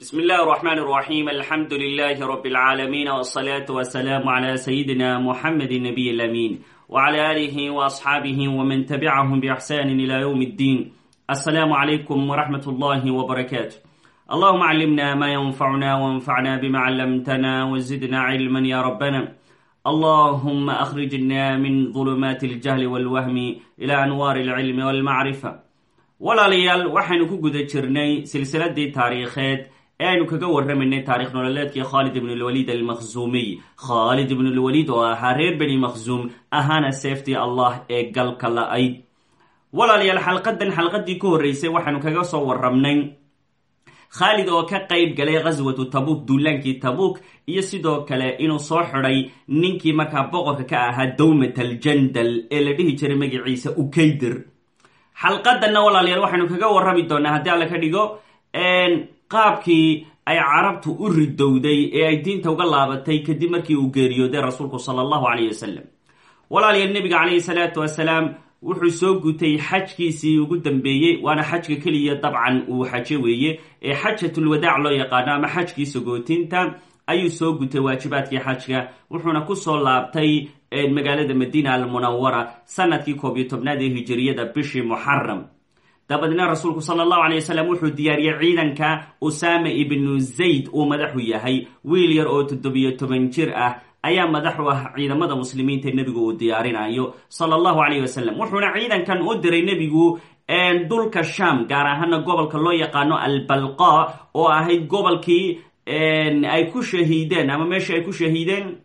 بسم الله الرحمن الرحيم الحمد لله رب العالمين والصلاة والسلام على سيدنا محمد النبي الأمين وعلى آله وأصحابه ومن تبعهم بإحسان إلى يوم الدين السلام عليكم ورحمة الله وبركاته اللهم علمنا ما ينفعنا وانفعنا بما علمتنا وزدنا علما يا ربنا اللهم أخرجنا من ظلمات الجهل والوهم إلى أنوار العلم والمعرفة walaalayaal waxaynu ku guda jirnay silsiladii taariikheed ee aynu kaga warramaynay taarikh nololeedkii khaalid ibn lwaliid almakhzuumiy khaalid ibn lwaliid oo ahaa reer beni makhzuum ahaana seeftii allah ee galka la-ayd walaalayaal xalqadan xalqadii ka horreysay waxaynu kaga soo warramnay khaalid oo ka qayb galay ghaswatu tabuuk duulaankii tabuuk iyo sidoo kale inuu soo xidhay ninkii markaa boqorka ka ahaa dowmat aljandal ee la dhihi jiray magaciisa ukaydir. Xalqadanna walaalayaal waxaynu kaga warrami doonaa haddii alla ka dhigo qaabkii ay carabtu u ridowday ee ay diinta uga laabatay kadib markii uu geeriyooday rasuulku sala allahu calayh wasalam walaalayaal nebiga calayhi salaatu wasalaam wuxuu soo gutay xajkiisii ugu dambeeyey waana xajka keliya dabcan uu xaje weeye. Ee xajatulwadaac loo yaqaano ama xajkii sagootinta ayuu soo gutay waajibaadkii xajka. Wuxuuna ku soo laabtay magaalada madiina almunawara sannadkii koob iyo tobnaad ee hijiriyada bishii muxaram dabadeedna rasuulku sala allahu alay wasalam wuxuu diyaariyey ciidanka usaama ibnu zayd uu madaxu yahay. Wiil yar oo toddobiyo toban jir ah ayaa madaxu ah ciidamada muslimiinta nebigu uu diyaarinayo sala allahu calayh wuxuuna ciidankan u diray nebigu dhulka sham gaar ahaana gobolka loo yaqaano albalqa oo ahayd gobolkii ay ku shahiideen ama meeshii ay ku shahiideen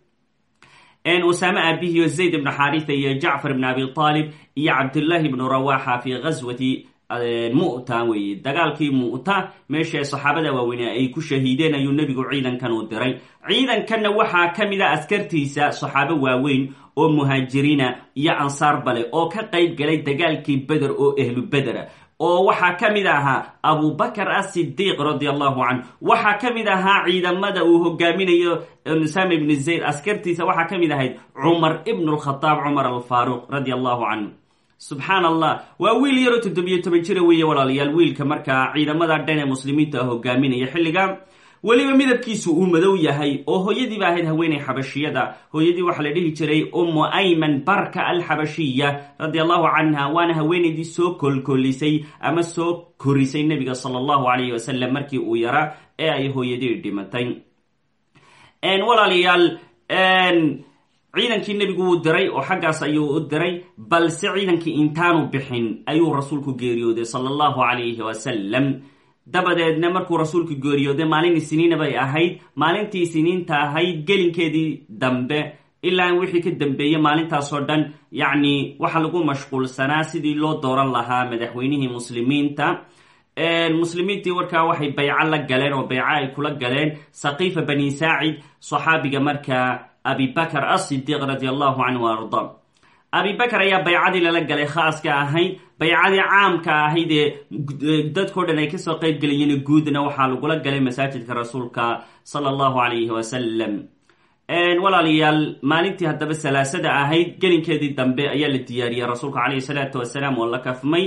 usaame aabihiyo zayd ibnu xaritha iyo jacfar ibn abi talib iyo cabdullaahi ibnu rawaxa fi ghaswati mu'ta weeye. Dagaalkii mu'ta meesha saxaabada waaweyne ay ku shahiideen ayuu nebigu ciidankan u diray. Ciidankanna waxaa ka mid a askartiisa saxaabo waaweyn oo muhaajiriina iyo ansaar bale oo ka qayb galay dagaalkii beder oo ehlu bedera oo waxaa ka mid ahaa abubakar asidiiq radi allahu canhu. Waxaa ka mid ahaa ciidamada uu hogaaminayo usaama ibn zayd. Askartiisa waxaa ka mid ahayd cumar ibn lkhadaab cumar alfaaruq radi allahu canhu subxaan allah waa wiil yaroo toddobiyo toban jira weeye walaalayaal wiilka markaa ciidamada dhan ee muslimiinta ah hogaaminaya xilliga weliba midabkiisu uu madow yahay oo hooyadiiba ahayd haweeney xabashiyada. Hooyadii waxaa la dhihi jiray ummu ayman barka alxabashiya radi allahu canha waana haweeneydii soo kolkolisay ama soo korisay nebiga sala allahu calayhi wasalam markii uu yaraa ee ay hooyadii dhimatay. Walaalayaal ciidankii nebigu wuu diray oo xaggaas ayuu u diray balse ciidankii intaanu bixin ayuu rasuulku geeriyooday sala allahu calayhi wasalam dabadeedna markuu rasuulku geeriyooday maalin isniina bay ahayd maalintii isniinta ahayd gelinkeedii dambe ilaa wixii ka dambeeyey maalintaasoo dhan yacni waxaa lagu mashquulsanaa sidii loo dooran lahaa madaxweynihii muslimiinta. Muslimiintii warkaa waxay bayco la galeen oo bayco ay kula galeen. Saqiifa bani saacid saxaabiga markaa abibakr asidiiq radi allahu canhu arda. Abibakar ayaa baycadii lala galay khaaska ahayd baycadii caamka ahayd ee dadkao dhan ay ka soo qeyb gelayeen guudna waxaa lagula galay masaajidka rasuulka sala allahu calayhi wasalam walaalayaal maalintii haddaba salaasada ahayd gelinkeedii dambe ayaa la diyaariyey rasuulka calayhi salaatu wasalaam oo la kafmay.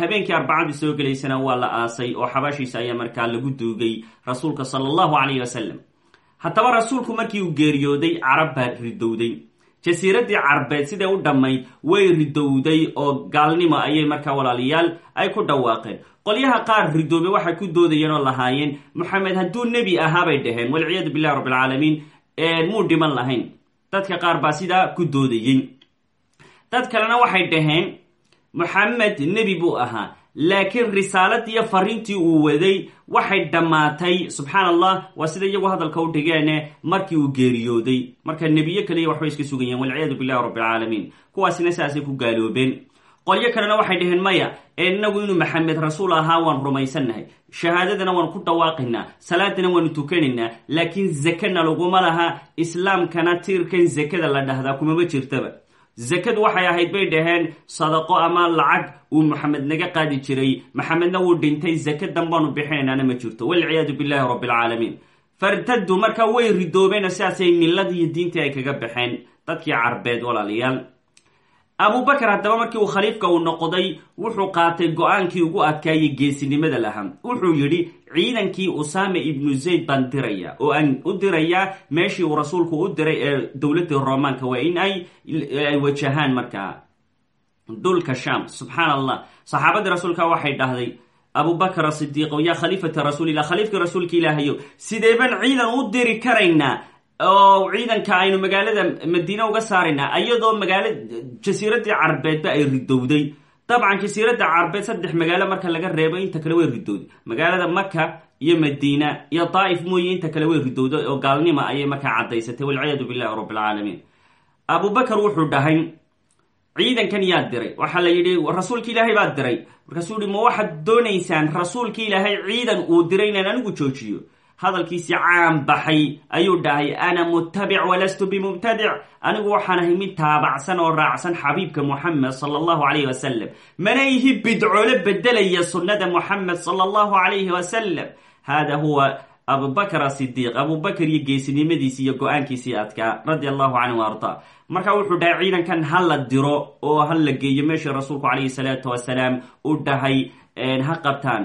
Habeenkii arbacadii soo gelaysana waa la aasay oo xabaashiisa ayaa markaa lagu duugay rasuulka sala allahu calayhi wasalam haddaba rasuulku markii uu geeriyooday carab baa ridowday. Jasiiradii carbeed siday u dhammayd way ridowday oo gaalnimo ayay markaa walaalayaal ay ku dhawaaqeen. Qolyaha qaar ridoobay waxay ku doodayeen oo lahaayeen moxamed hadduu nebi ahaa bay dhaheen. Walciyaadu billahi rabbilcaalamiin muu dhiman lahayn? Dadka qaar baa sidaa ku doodayey dad kalena waxay dhaheen moxamed nebi buu ahaa laakiin risaaladii iyo fariintii uu waday waxay dhammaatay subxaan allah waa sida iyagu hadalka u dhigeene markii uu geeriyooday. Marka nebiyo kaliya waxbay iska sugayeen walciyaadu billahi rabbilcaalamiin kuwaasina saasay ku gaaloobeen. Qolyo kalena waxay dhaheen maya inagu inuu maxamed rasuul ahaa waan rumaysannahay. Shahaadadana waan ku dhawaaqaynaa salaadana waanu tukanaynaa. Laakiin zakana laguma laha. Islaamkana tiirkan zakada la dhahdaa kumama jirtaba zakadu waxay ahayd bay dhaheen sadaqo ama lacag uu maxamed naga qaadi jiray. Maxamedna wuu dhintay zakadan baanu bixinaynaana ma jirto. Walciyaadu billahi rabbilcaalamiin fartadu markaa way ridoobeen sidaasay milladii iyo diintii ay kaga baxeen. Dadkii carbeed walaalayaal. Abubakar haddaba markii uu khaliifka uu noqday wuxuu qaatay go'aankii ugu adkaayay geesinimada lahaa. Wuxuu yidhi ciidankii usaame ibnu zayd baan diraya oo aan u dirayaa meeshii uu rasuulku u diray ee dowladda romaanka waa in ay wajahaan markaa dhulka sham subxaan allah saxaabadii rasuulka waxay dhahday abubakr asidiiqo yaa khaliifata rasuulillah khaliifka rasuulka ilaahayo sidee baan ciidan u diri karaynaa oo ciidanka aynu magaalada madiine uga saaraynaa iyadoo magaala jasiiradii carbeedba ay ridowday dabcan jasiiradda carbeed saddex magaalo marka laga reebo inta kale way ridowday magaalada maka iyo madiina iyo daa'if mooye inta kale way ridowday oo gaalnima ayay markaa caddaysatay. Walciyaadu billahi rabb alcaalamiin abubakar wuxuu dhahay ciidankan yaa diray. Waxaa la yidhi rasuulki ilaahay baa diray. Markaasuu yihi ma waxaad doonaysaan rasuulki ilaahay ciidan uu diray inaan anigu joojiyo hadalkiisii caan baxay ayuu dhahay ana mutabic walastu bimubtadic anigu waxaan ahay mid taabacsan oo raacsan xabiibka moxamed sala allahu calayhi wasalam mana ihi bidcoole bedelaya sunnada moxamed sala allahu calayhi wasalam hada huwa abubakr asidiiq abubakr iyo geesinimadiisii iyo go'aankiisii adkaa radia allahu canhu arda. Marka wuxuu dhahay ciidankan ha la diro oo ha la geeyo meeshii rasuulku calayhi salaatu wasalaam u dhahay ha qabtaan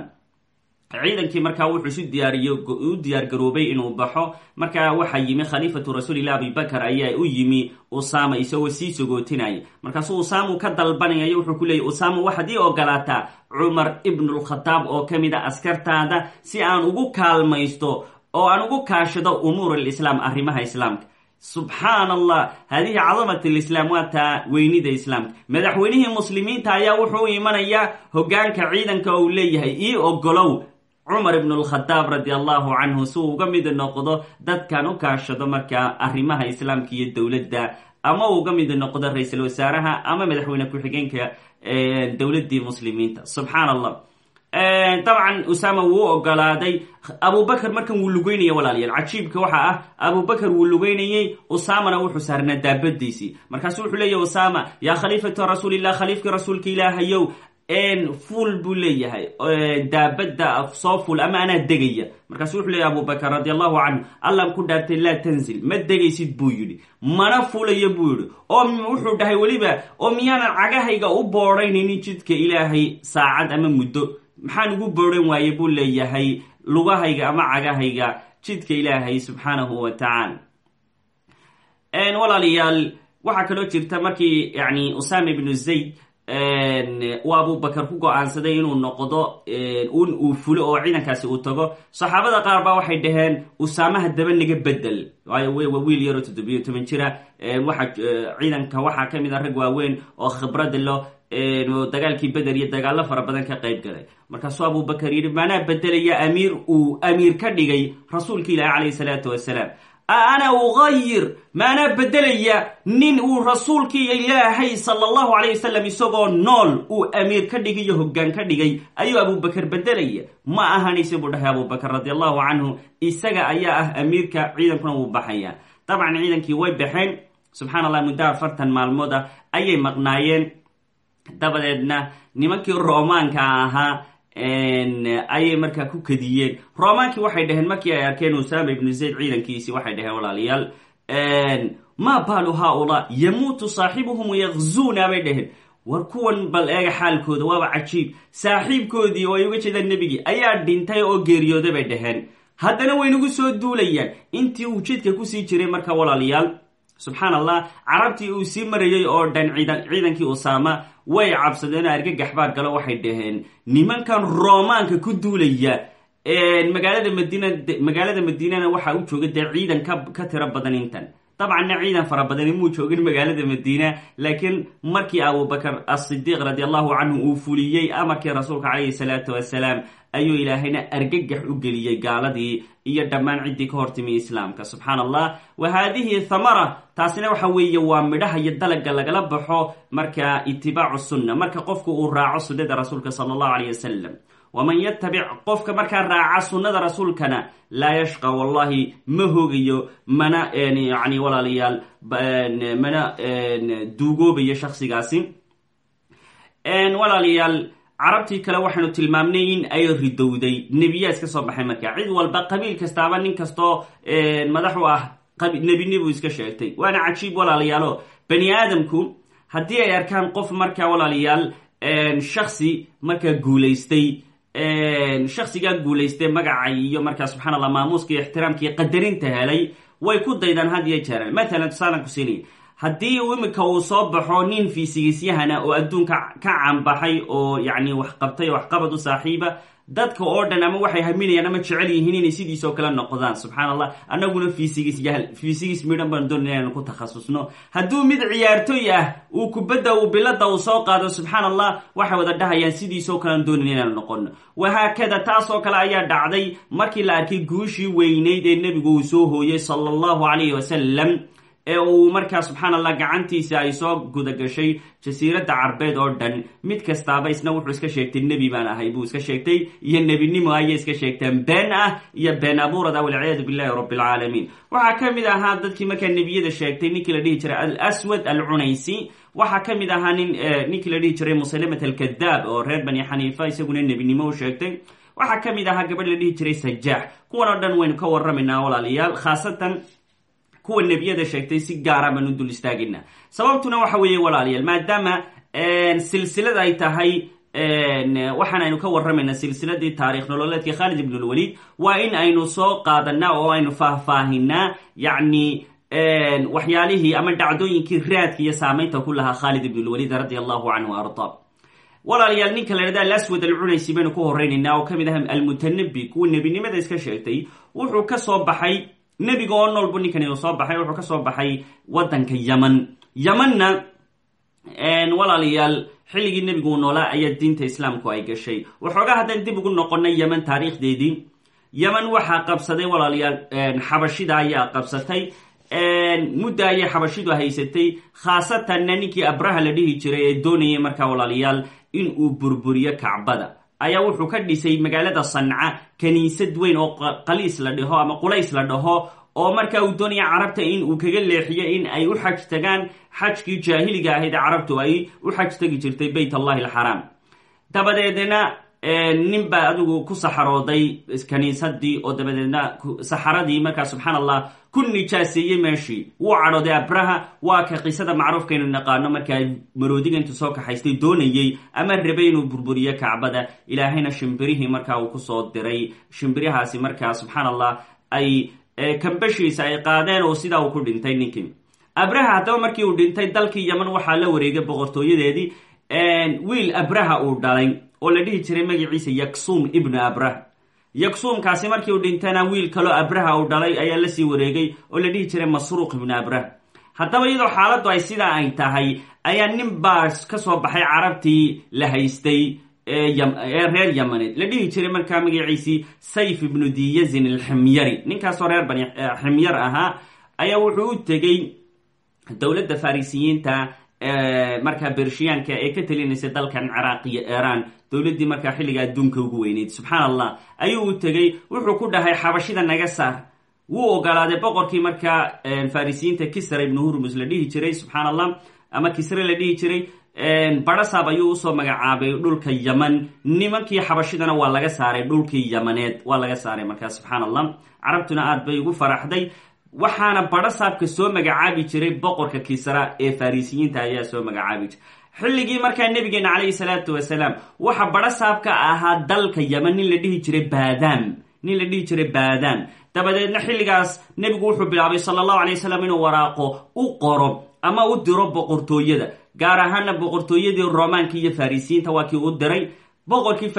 ciidankii markaa wuxuu isu diyaariye u diyaar garoobay inuu baxo. Markaa waxaa yimi khaliifatu rasuulilah abibakar ayaa u yimi usama isagoo sii sogootinaya markaasuu usaamu ka dalbanaya wuxuu ku leeyay usama waxaad ii ogolaataa cumar ibnulkhadaab oo ka mid a askartaada si aan ugu kaalmaysto oo aan ugu kaashado umuur alislaam arrimaha islaamka. Subxaan allah hadihi cadamat lislaam waa taa weynida islaamka. Madaxweynihii muslimiinta ayaa wuxuu imanayaa hogaanka ciidanka uu leeyahay ii ogolow cumar ibn lkhadaab radi allahu canhu si uu uga mid noqdo dadkan u kaashado markaa arrimaha islaamka iyo dowladda. Ama uga mid noqdo ra'iisul wasaaraha ama madaxweyne ku-xigeenka dowladii muslimiinta. Subxaan allah dabcan usama wuu ogolaaday. Abubakr markan wuu lugeynaya walaalayaal cajiibka waxa ah abubakr wuu lugeynayey usamana wuxuu saarnaa daabadiisii. Markaasu wuxuu leeyahy usama yaa khaliifata rasuulillah khaliifka rasuulka ilaahayow fuul buu leeyahay. Daabada soo fuul ama anaa degaya. Markaasu wuxuu leeyahy abubakr radi allahu canhu allan ku dhaartay laa tanzil ma degaysid buu yidhi. Mana fulayo buu yidhi. Oo wuxuu dhahay weliba oo miyaanan cagahayga u boodhaynaynin jidka ilaahay saacad ama muddo. Maxaan ugu boodhan waaye buu leeyahay lugahayga ama cagahayga jidka ilaahay subxaanahu wa tacaala. Walaalayaal waxaa kaloo jirta markii yani usama ibnu zayd uu abubakar ku go'aansaday inuu noqdo un uu fulo oo ciidankaasi uu tago. Saxaabada qaar baa waxay dhaheen usaamaha daba naga bedel. Waayo waa wiil yaroo toddobiyo toban jira. Waxa ciidanka waxaa ka mid a rag waaweyn oo khibrad lo dagaalkii beder iyo dagaalo fara badan ka qayb galay. Markaasuu abubakar yidhi maanaa bedelaya amiir uu amiir ka dhigay rasuulka ilaahi calayhi salaatu wasalaam ana ugayir maanaa bedelaya nin uu rasuulkii ilaahay sala allahu calayh wasalam isagoo nool uu amiir ka dhigay iyo hoggaan ka dhigay ayuu abubakar bedelaya ma ahanayse buu dhahay abubakar radi allahu canhu isaga ayaa ah amiirka ciidankuna wuu baxaya dabcan ciidankii way baxeen subxaan allah muddo afartan maalmood ah ayay maqnaayeen dabadeedna nimankii roomaanka ahaa ayay markaa ku kadiyeen. Roomaankii waxay dhaheen markii ay arkeen usama ibnu zayd ciidankiisii waxay dhaheen walaalayaal maa baalu haaulaa? Yamuutu saaxibuhum wayakzuuna bay dhaheen. War kuwan bal eega xaalkooda waaba cajiib. Saaxiibkoodii oo ay uga jeedaan nebigii. Ayaa dhintay oo geeriyooday bay dhaheen. Haddana waynagu soo duulayaan. Intii uu jidka ku sii jiray marka walaalayaal subxaan allah carabtii uu sii marayay oo dhan ciidankii usaama way cabsadeen argagax baa galo waxay dhaheen. Nimankan roomaanka ku duulaya magaalada madiina magaalada madiinana waxaa u jooga dee ciidan ka tiro badan intan. Dabcanna ciidan fara badani muu joogin magaalada madiina laakiin markii abubakar asidiiq radi allahu canhu uu fuliyey amarkii rasuulka calayhi salaatu wasalaam ayuu ilaahayna argagax u geliyey gaaladii iyo dhammaan ciddii ka hortimi islaamka. Subxaan allah wa haadihi thamara. Taasina waxa weeye waa midhaha iyo dalaga lagala baxo marka itibaacu sunna marka qofku uu raaco sunnada rasuulka sala allahu alayh wasalam waman yatabic qofka markaa raaca sunnada rasuulkana laa yashqa wallahi ma hogayo mana yani walaalayaal mana duugoobayo shaksigaasi walaalayaal carabtii kale waxaynu tilmaamnay in ay ridowday. Nebiyaas ka soo baxay markaa. Cid walba qabiil kastaaba nin kastoo madax u ah nebinibu iska sheegtay. Waana cajiib walaalayaalo bani aadamku haddii ay arkaan qof markaa walaalayaal shaksi markaa guulaystay shaksigaa guulaystay magacay iyo markaa subxana allah maamuuska iyo qadarinta helay way ku daydaan had iyo jeeran matalan tusaalan ku siinaya haddii imika uu soo baxo nin fiisigiisyahana oo adduunka ka canbaxay oo yacni wax qabtay oo waxqabad u saaxiiba dadka oo dhan ama waxay haminayaan ama jecel yihiin inay sidiisoo kale noqdaan subxaan allah yahl fiisigis midhan baan doonaya inaynu ku takhasusno. Hadduu mid ciyaartoy ah uu kubadda uu bilada uu soo qaado subxaan allah waxay wada dhahayaan sidiisoo kalean doonayn inaynu noqono wahaakada taasoo kale ayaa dhacday markii la arkay guushii weynayd ee nebigu uu soo hooyey sala allahu calayhi wasalam ee uu markaa subxaan gacantiisa ay soo gudagashay jasiiradda carbeed oo dhan. Mid kastaaba isna wuxuu iska sheegtay nebi baan ahay buu iska sheegtay iyo nebinimo ayay iska sheegteen. Been ah iyo been abuurada walciyaadu billahi rabbi alcaalamiin waxaa ka mid ahaa dadkii markaa nebiyada sheegtay ninkii la dhihi jiray alswad alcunaysi. Waxaa ka mid ahaa nin ninkii la dhihi jiray musalimat alkadaab oo reer bani xaniifa isaguna nebinimo u sheegtay. Waxaa ka mid ahaa gabadh la dhihi jiray sajaax kuwan oo dhan waynu ka warramaynaa walaalayaal khaasatan kuwa nebiyada sheegtay si gaara baan u dul istaagina. Sababtuna waxa weeye walaalayaal maadaama silsilad ay tahay waxaan aynu ka warramayna silsiladii taarikh nololeedkii khaalid ibn lwaliid waa in aynu soo qaadanaa oo aynu faahfaahinaa yacni waxyaalihii ama dhacdooyinkii raadka iyo saamaynta ku lahaa khaalid ibn lwaliid radi allahu canhu arda. Walaalayaal ninka la dhahda alaswad alcunaysi baynu ku horeynaynaa oo ka mid ah almutanabi kuwa nebinimada iska sheegtay wuxuu ka soo baxay nebiga oo noolbu ninkan uu soo baxay wuxuu ka soo baxay waddanka yaman yamanna walaalayaal xilligii nebigu uu noolaa ayaa diinta islaamku ay gashay. Waxoogaa haddaan dib ugu noqonay yaman taariikhdeedii yaman waxaa qabsaday walaalayaal xabashida ayaa qabsatay. Mudda ayay xabashidu haysatay khaasatanna ninkii abraha la dhihi jiray ee doonayay markaa walaalayaal in uu burburiyo kacbada ayaa wuxuu ka dhisay magaalada sanca kaniisad weyn oo qaliis la dhaho ama qulays la dhaho oo markaa uu doonaya carabta in uu kaga leexiyo in ay u xaj tagaan xajkii jaahiliga ahayd ee carabtu ay u xaj tagi jirtay bayt allahi alxaraam. Dabadeedna nin baa adigu ku saxarooday kaniisadii oo dabadeedna saxaradii markaa subxaan allah ku nijaaseeyey meeshii. Wuu cadhooday abraha waa ka qisada macruufkaynu naqaano markaa maroodiga intuu soo kaxaystay doonayey ama rabay inuu burburiyo kacbada. Ilaahayna shimbirihii markaa uu ku soo diray. Shimbirihaasi markaa subxaan allah ay kambashiisa ay qaadeen oo sidaa uu ku dhintay ninkii abraha haddaba markii uu dhintay dalkii yaman waxaa la wareegay boqortooyadeedii wiil abraha uu dhalay oo la dhihi jiray magaciisa yaksuum ibnu abraha. Yaksuumkaasi markii uu dhintana wiil kaloo abraha uu dhalay ayaa la sii wareegay oo la dhihi jiray masruuq ibnu abraha. Haddaba iyadoo xaaladdu ay sidaa ay tahay ayaa nin baa ka soo baxay carabtii la haystay ee reer yamaneed. La dhihi jiray markaa magaciisii sayf ibnu diyazin alximyari. Ninkaasoo reer bani ximyar ahaa ayaa wuxuu u tegey dowladda farisiyiinta markaa bershiyaanka ee ka telinaysay dalkan ciraaq iyo iiraan dowladdii markaa xilliga adduunka ugu weyneyd subxaan allah ayuu u tegey wuxuu ku dhahay xabashida naga saar. Wuu ogolaaday boqorkii markaa farisiyiinta kisra ibnu hurmus la dhihi jiray subxaan allah ama kisre la dhihi jiray barasab ayuu u soo magacaabay dhulka yaman. Nimankii xabashidana waa laga saaray dhulkii yamaneed waa laga saaray markaa subxaan allah carabtuna aad bay ugu faraxday waxaana barasaabka soo magacaabi jiray boqorka kisra ee farisiyiinta ayaa soo magacaabi jiray xilligii markaa nabigeena calayhi salaatu wasalaam waxa barasaabka ahaa dalka yaman nin la dhihi jiray baadam nin la dhihi jiray baadam dabadeedna xilligaas nebigu wuxuu bilaabay sala allahu alay wasalam inuu waraaqo u qoro ama u diro boqortooyada. Gaar ahaana boqortooyadii romaanka iyo farisiyiinta waa kii u diray boqorkii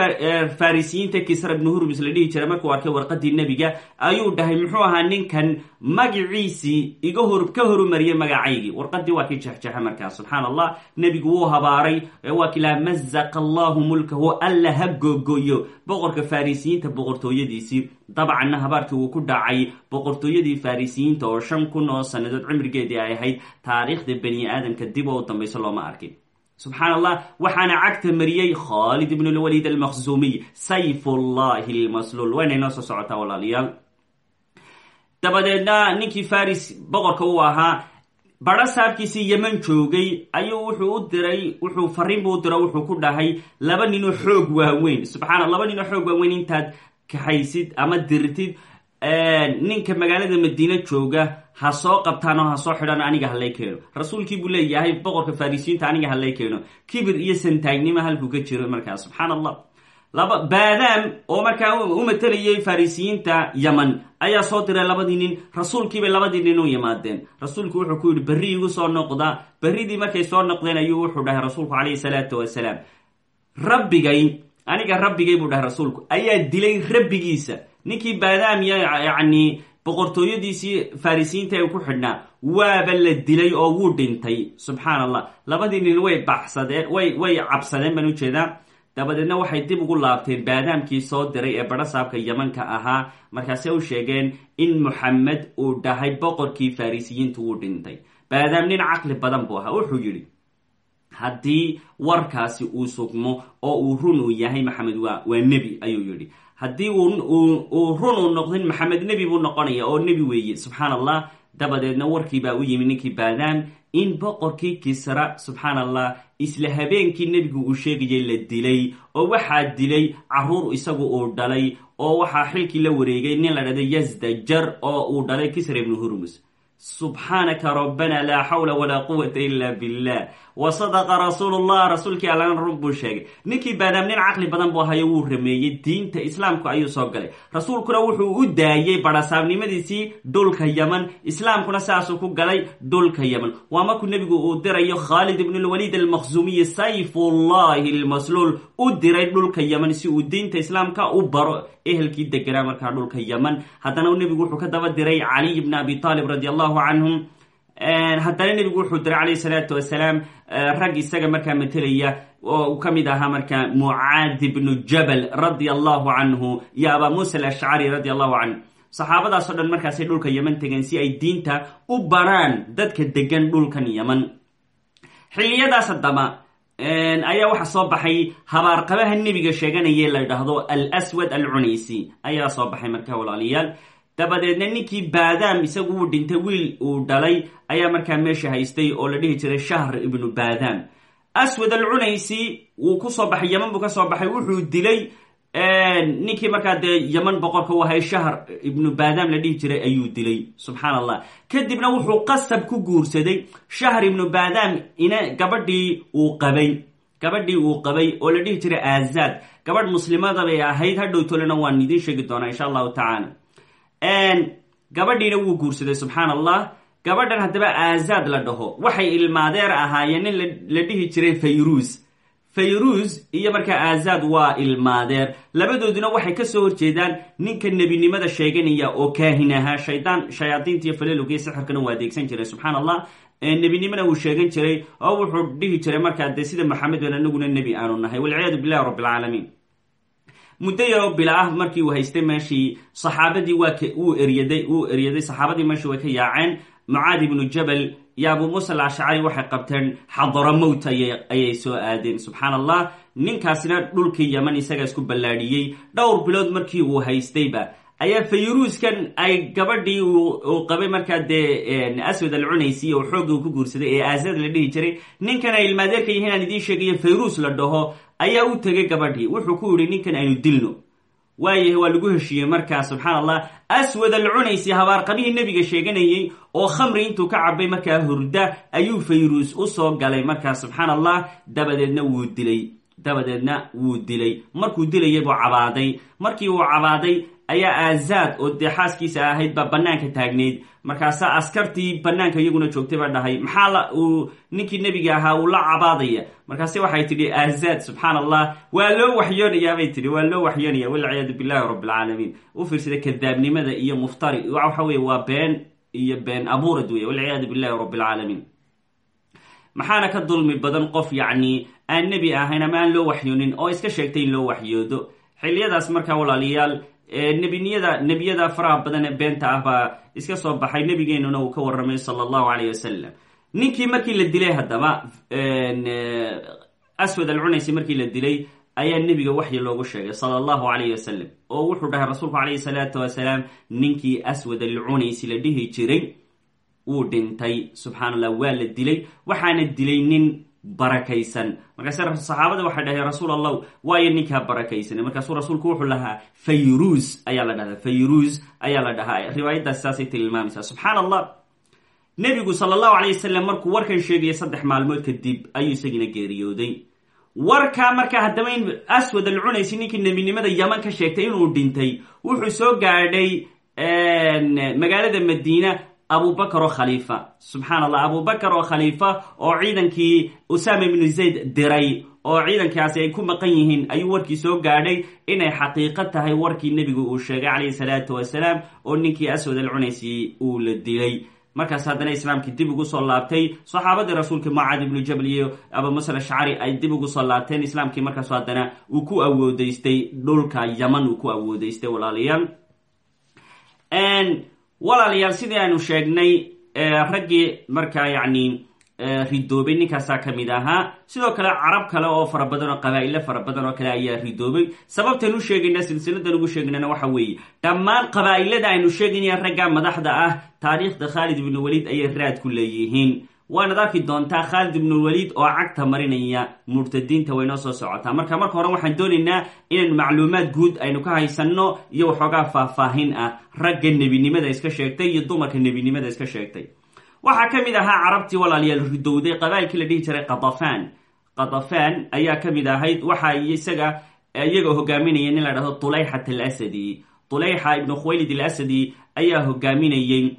farisiyiinta kisra ibnu hurmus la dhihi jiray markuu arkay warqadii nebiga ayuu dhahay muxuu ahaa ninkan magaciisii iga hor ka horumariyay magacaygii. Warqadii waa kii jexjexa markaa subxaan allah nebigu wuu habaaray waa kii laha mazaqa allahu mulkahu alla ha googoyo boqorka farisiyiinta boqortooyadiisii dabcanna habaarkii wuu ku dhacay. Boqortooyadii farisiyiinta oo shan kun oo sannadood cimrigeedii ay ahayd taariikhda bani aadamka dib oo u dambayso looma arkin subxaan allah waxaana cagta mariyey khaalid ibn lwaliid almaqsuumiy sayf ullahi lmasluul wayna inoo soo socotaa walaalayaal dabadeedna ninkii faris boqorka uu ahaa baro saabkiisii yeman joogay ayuu wuxuu u diray wuxuu fariin buu u diro wuxuu ku dhahay laba ninoo xoog waaweyn subxaana laba ninoo xoog waaweyn intaad kaxaysid ama dirtid ninka magaalada madiine jooga ha soo qabtaan oo ha soo xidhan aniga halay keeno. Rasuulkii buu leeyahay boqorka farisiinta aniga halay keeno. Kibir iyo santaagnimo halkuu ka jiro markaa subxaan allah laba baadaam oo markaa u matalayay farisiyiinta yaman. Ayaa soo diray labadii nin rasuulkiibay labadii nin u yimaadeen. Rasuulku wuxuu ku yidhi berri igu soo noqda. Berridii markay soo noqdeen ayuu wuxuu dhahay rasuulku calayhi salaatu wasalaam. Rabbigay aniga rabbigay buu dhahay rasuulku ayaa dilay rabbigiisa ninkii baadaam yacni boqortooyadiisii farisiyiinta ee ku xidhnaa waaba la dilay oo wuu dhintay. Subxaan allah labadii nin way baxsadeen way way cabsadeen baan u jeedaa dabadeedna waxay dib ugu laabteen baadaamkii soo diray ee badhasaabka yamanka ahaa. Markaase u sheegeen in moxamed uu dhahay boqorkii farisiyiintu wuu dhintay. Baadaam nin caqli badan buu ahaa. Wuxuu yidhi haddii warkaasi uu sugmo oo uu run uu yahay maxamed waa waa nebi ayuu yidhi haddii uu run uu noqdin maxamed nebi buu noqonaya oo nebi weeye. Subxaan allah dabadeedna warkiibaa u yimi ninkii baadaam in boqorkii kisra subxaan allah isla habeenkii nebigu uu sheegayay la dilay oo waxaa dilay carruur isagu uu dhalay oo waxaa xilkii la wareegay nin la dhahda yazdajar oo uu dhalay kisra ibnu hurmus subxaanaka rabbana laa xawla walaa quwata ila billah wa sadaqa rasuulu llah rasuulkii allana run buu sheegay. Ninkii baadaam nin caqli badan buu ahayo wuu rameeyey diinta islaamku ayuu soo galay. Rasuulkuna wuxuu u daayey badhasaabnimadiisii dhulka yaman islaamkuna saasuu ku galay dhulka yaman waa markuu nebigu uu dirayo khaalid ibn lwaliid almaqsuumiyi sayfullahi lmasluul u diray dhulka yaman si uu diinta islaamka u baro ehelkii deganaa markaa dhulka yaman haddana nebigu wuxuu ka daba diray caliy bn abi taalib radi allahu canhum haddana nebigu wuxuu diray calayhi salaatu wasalaam rag isaga markaa matelaya oo uu ka mid ahaa markaa mucaad bnu jabal radia allahu canhu iyo abaa muusa alashcari radi allahu canhu saxaabadaasoo dhan markaasay dhulka yaman tegeen si ay diinta u baraan dadka degan dhulkan yaman xilliyadaas haddaba ayaa waxaa soo baxay habaarqabaha nebiga sheeganaya la dhahdo alswad alcunaysi. Ayaa soo baxay markaa walaalayaal dabadeedna ninkii baadaam isagu uu dhintay wiil uu dhalay ayaa markaa meesha haystay oo la dhihi jiray shahr ibnu baadaam aswad alcunaysi wuu ku soo baxay yaman buu ka soo baxay wuxuu dilay ninkii markaa dee yaman boqorka u ahay shahr ibnu baadaam la dhihi jiray ayuu dilay subxaan allah kadibna wuxuu qasab ku guursaday shahr ibnu baadaam ina gabadhii uu qabay gabadhii uu qabay oo la dhihi jiray aazaad gabadh muslimada bay ahayd hadhow tolena waan idiin sheegi doonaa insha allahu tacaala gabadhiina wuu guursaday subxaan allah gabadhan haddaba aazaad la dhaho. Waxay ilmaadeer ahaayeen nin la dhihi jiray fayrus fayrus iyo markaa aazaad waa ilmaadeer. Labadooduna waxay ka soo horjeedaan ninka nebinimada sheeganaya oo kaahin ahaa shaydaan shayaadiinta iyo falelowga iyo sixirkana uu adeegsan jiray subxaan allah nebinimona uu sheegan jiray oo wuxuu dhihi jiray markaa dee sida maxamed ben anaguna nebi aanu nahay. Walciyaadu billahi rabbi muddo yaroo bila ah markii uu haystay meeshii saxaabadii waa wuu eryaday wuu eryaday saxaabadii meeshii way ka yaaceen. Mucaad ibnu jabal iyo abu muusa alashcari waxay qabteen xadaramowt ayay soo aadeen. Subxaan allah ninkaasina dhulkii yaman isagaa isku ballaadhiyey. Dhowr bilood markii uu haystayba ayaa fayruuskan ay gabadhii uu qabay markaa dee aswad alcunaysi oo xoogga uu ku guursaday ee aasad la dhihi jiray. Ninkan ay ilmaadeerka yihiin aan idiin sheegayo fayrus la dhaho ayaa u tegay gabadhii wuxuu ku yidhi ninkan aynu dilno. Waayahay waa lagu heshiiyey markaa subxaan allah aswad alcunaysi habaarqabihii nebiga sheeganayey oo khamri intuu ka cabay markaa hurda ayuu fayrus u soo galay markaa subxaan allah dabadeedna wuu dilay dabadeedna wuu dilay. Markuu dilayay buu cabaaday. Markii uu cabaaday ayaa aazaad oo dee xaaskiisa ahayd baa bannaanka taagnayd markaasaa askartii bannaanka iyaguna joogtay baa dhahay. Maxaa uu ninkii nebiga ahaa uu la cabaadaya? Markaase waxay tidhi aazaad subxaan allah waa loo waxyoonayaa bay tidhi. Waa loo waxyoonaya. Walciyaadu rabbi alcaalamiin u fiirsada kadaabnimada iyo muftari. Waxa weye waa been iyo been abuurad wey walciyaadu rabbi alcaalamiin maxaana ka dulmi badan qof yacni aan nebi ahayn ama aan loo waxyoonin oo iska sheegtay in loo waxyoodo. Xilliyadaas markaa walaalayaal nebiniyada nebiyada faraha badan ee beenta ah baa iska soo baxay nebigeenuna uu ka warramay sala allahu caleyh wasalam ninkii markii la dilay haddaba aswad alcunaysi markii la dilay ayaa nebiga waxyi loogu sheegay sala allahu calayh wasalam oo wuxuu dhahay rasuulku calayhi salaatu wasalaam ninkii aswad alcunaysi la dhihi jiray wuu dhintay. Subxaan allah waa la dilay. Waxaana dilay nin barakaysan. Markaase saxaabada waxay dhaheen rasuul allah waayo ninkaa barakaysan markaasuu rasuulku wuxuu lahaa fayruz ayaa la dhahdaa fayruz ayaa la dhahaa. Riwaayaddaasi saasay tilmaamaysaa. Subxaan allah nebigu sala allahu alay wasalam markuu warkan sheegaya saddex maalmood kadib ayuu isagina geeriyooday. Warkaa markaa haddaba in aswad al cunaysi ninkii nebinimada yaman ka sheegtay inuu dhintay wuxuu soo gaadhay magaalada madiina abubakar oo khaliifa. Subxaan allah abubakar oo khaliifa oo ciidankii usama ibnu zayd diray oo ciidankaasi ay ku maqan yihiin ayuu warkii soo gaadhay inay xaqiiqo tahay warkii nebigu uu sheegay calayhi salaatu wasalaam oo ninkii aswad al cunaysi uu la dilay. Markaas haddana islaamkii dib ugu soo laabtay saxaabadii rasuulka mucaad ibnu jabal iyo abu musa ashcari ay dib ugu soo laabteen. Islaamkii markaas haddana uu ku awoodeystay dhulka yaman uu ku awoodeystay walaalayaal walaalayaal sidii aanu sheegnay raggii markaa yacni ridoobay ninkaasaa ka mid ahaa. Sidoo kale carab kale oo fara badan oo qabaa'ilo fara badan oo kale ayaa ridoobay. Sababtaan u sheegayna silsiladan ugu sheegnana waxa weeye. Dhammaan qabaa'ilada aynu sheegaynaya ragga madaxda ah taariikhda khaalid ibnu waliid ayay raad ku leeyihiin waanad arki doontaa khaalid ibnulwaliid oo cagta marinaya murtadiinta waynoo soo socotaa. Marka marka hore waxaan doonaynaa inaynu macluumaad guud aynu ka haysanno iyo waxoogaa faahfaahin ah. Ragga nebinimada iska sheegtay iyo dumarka nebinimada iska sheegtay. Waxaa ka mid ahaa carabtii walaalayaal ridowday qabailkii la dhihi jiray qadafaan qadafaan ayaa ka mid ahayd waxa isaga iyaga hogaaminaya nin la dhahdo tuleyxat alasadi. Tuleyxa ibnu khuwaylid alasadi ayaa hogaaminayey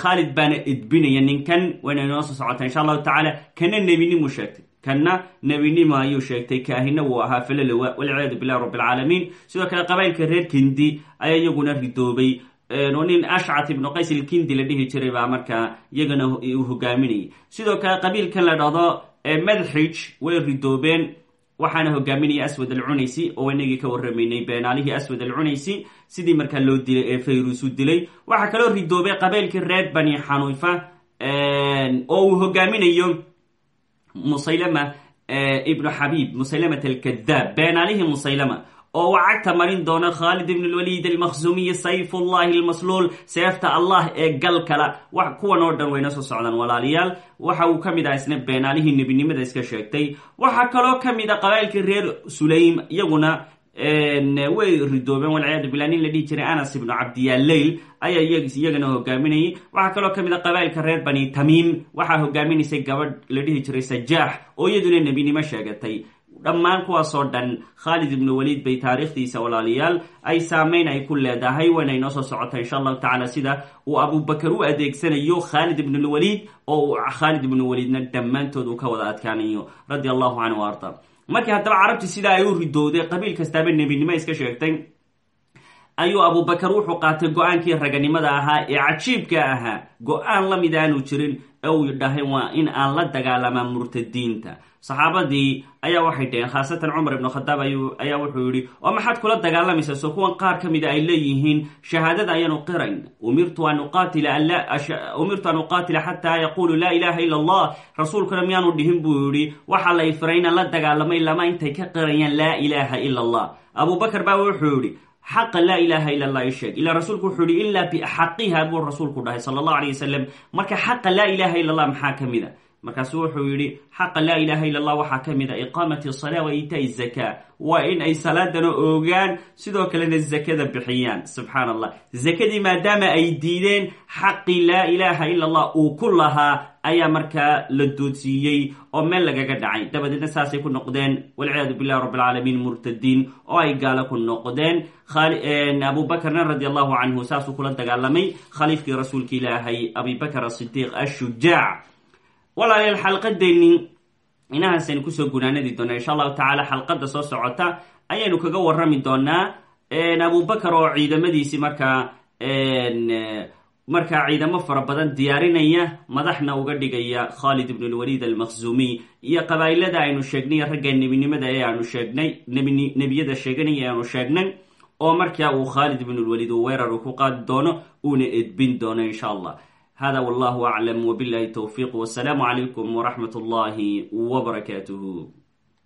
khaalid baana edbinaya ninkan wayna inoo soo socotaa insha allahu tacaala kana nebinimu sheegtay. Kanna nebinimo ayuu sheegtay kaahina wuu ahaa falalowa walciyaadu billahi rabbi alcaalamiin sidoo kale qabailka reer kindi ayaa iyaguna ridoobay. Oo nin ashcat ibnu qays ilkindi la dhihi jiray baa markaa iyagana uu hogaaminayay. Sidoo kale qabiilkan la dhahdo madxij way ridoobeen waxaana hogaaminaya aswad alcunaysi oo inagii ka warramaynay beenaalihii aswad alcunaysi sidii markaa loo dilay ee fayrus u dilay. Waxaa kaloo ridoobay qabeelkii reer bani xanuifa oo uu hogaaminayo musaylama ibnu xabiib musaylamat alkadaab beenaalihii musaylama oo uu cagta marin doono khaalid ibn lwaliid almakhzumiyi sayfullahi almasluul seefta allah ee gal kala. Kuwan oo dhan wayna soo socdaan walaalayaal waxa uu ka mid ah beenaalihii nebinimada iska sheegtay. Waxaa kaloo ka mid a qabailkii reer sulaym iyaguna way ridoobeen. Walciyaadu billah nin la dhihi jiray anas ibnu cabdiyaaleyl ayaa iyagana hogaaminayay. Waxaa kaloo ka mid a qabailka reer bani tamiim waxaa hogaaminaysay gabadh la dhihi jiray sajaax oo iyaduna nebinimo sheegatay dhammaan kuwaasoo dhan khaalid ibnu waliid bay taariikhdiisa walaalayaal ay saameyn ay ku leedahay wayna inoo soo socota insha allahu tacala sida uu abubakar u adeegsanayo khaalid ibnulwaliid oo uu khaalid ibnu waliidna dhammaantood uu ka wada adkaanayo radia allahu canhu arda. Markii haddaba carabtii sidaa ay u ridowday qabiil kastaaba nebinimo iska sheegtay ayuu abubakar wuxuu qaatay go'aankii raganimada ahaa ee cajiibka ahaa. Go'aan la mid aanu jirin uu dhahay waa in aan la dagaalamaa murtadiinta. Saxaabadii ayaa waxay dhaheen khaasatan cumar ibnu khadaab ayaa wuxuu yihi oo maxaad kula dagaalamaysaa soo kuwan qaar ka mida ay leeyihiin shahaadada ayaanu qirayn. Umirtu an uqaatila xataa yaqulu laa ilaha ila allah. Rasuulkuna miyaanu dhihin buu yihi waxaa la ifray inaan la dagaalamay lama intay ka qirayaan laa ilaha ila allah. Abubakar baa wuxuu yihi xaqa laa ilaha ila allah isheeg ilaa rasuulku wuxuu yihi ilaa bixaqiha buu rasuulku dhahay sala allahu alayh wasalam marka xaqa laa ilaha ila allah maxaa ka mid a markaasu wuxuu yidhi xaqa laa ilaha illa allah waxaa ka mid a iqaamati salaa wa iitaai zaka waa in ay salaadana oogaan sidoo kalena zakada bixiyaan. Subxaan allah zakadii maadaama ay diideen xaqii laa ilaha illa allah uu ku lahaa ayaa markaa la doodsiiyey oo meel lagaga dhacay. Dabadeedna saasay ku noqdeen walciyaadu billahi rabbi alcaalamiin murtadiin oo ay gaalo ku noqdeen. Abubakarna radi allahu canhu saasuu kula dagaalamay khaliifkii rasuulka ilaahay abibakr asidiiq ashujaac walaalayaal xalqadeenni inahaasaynu ku soo gunaanadi doonaa. Insha allahu tacaala xalqadda soo socota ayaynu kaga warrami doonaa abubakar oo ciidamadiisii markaa markaa ciidamo fara badan diyaarinaya madaxna uga dhigaya khalid ibn lwaliid almakhzumiy iyo qabaa'ilada aynu sheegnay ragga nebinimada ee aanu sheegnay nebiyada sheeganaya aanu sheegnay oo markaa uu khaalid ibn lwaliid uu weerar ku qaadi doono uuna edbin doono insha allah hada wallahu aclam wbillahi towfiiq wsalaamu calaykum wraxmat اllahi wbarakaatuh